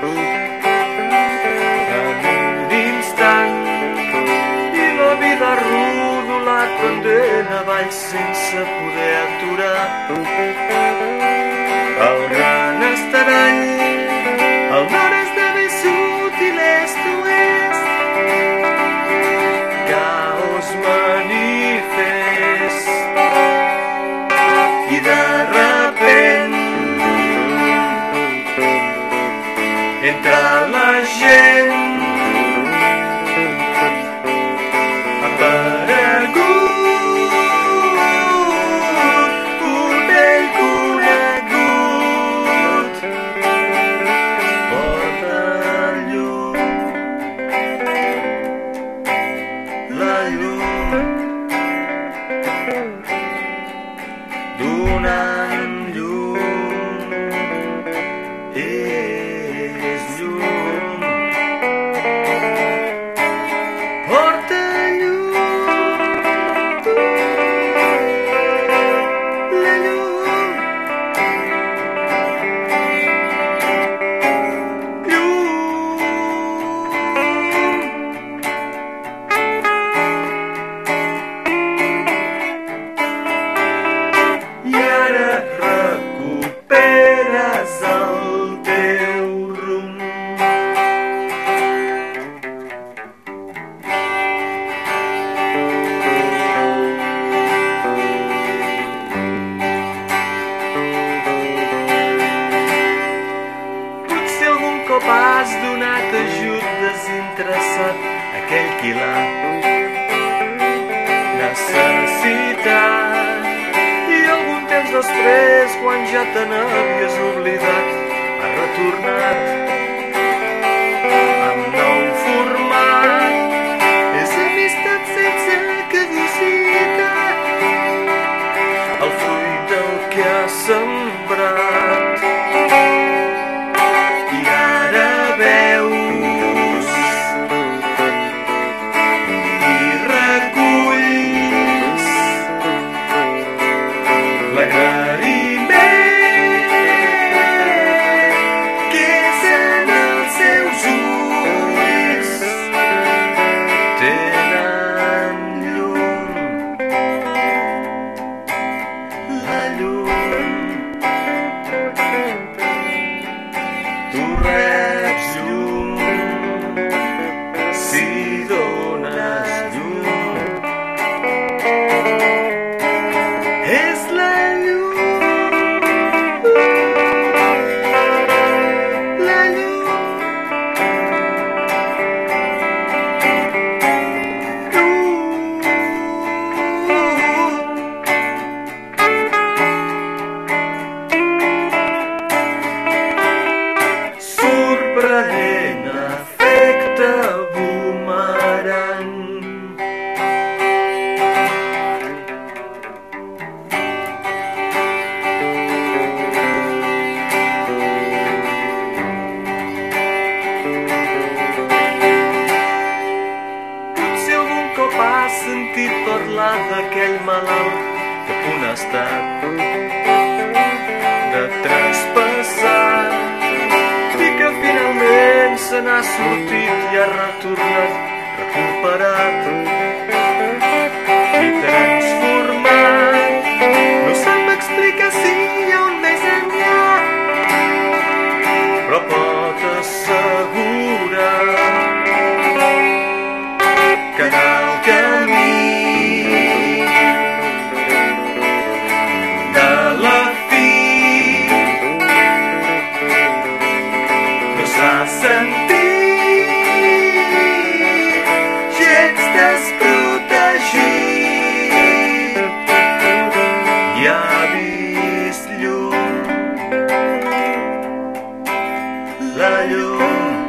brut en un instant i la vida rodola tendent avall sense poder aturar. endreçat aquell qui l'ha necessitat. I algun temps després, quan ja te n'havies oblidat, ha retornat. sentit parlar d'aquell malalt que punt ha estat de traspassar i que finalment se n'ha sortit i ha retornat recuperat i transformat. value.